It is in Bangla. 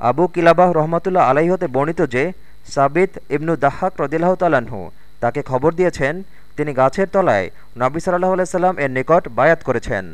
আবু কিলাবাহ রহমতুল্লাহ আলাই হতে বর্ণিত যে, সাবিত ইবনু দাহাক রদিল্লাহ তালাহু তাকে খবর দিয়েছেন, তিনি গাছের তলায় নবী সাল্লাহ আলাইসাল্লাম এর নিকট বায়াত করেছেন।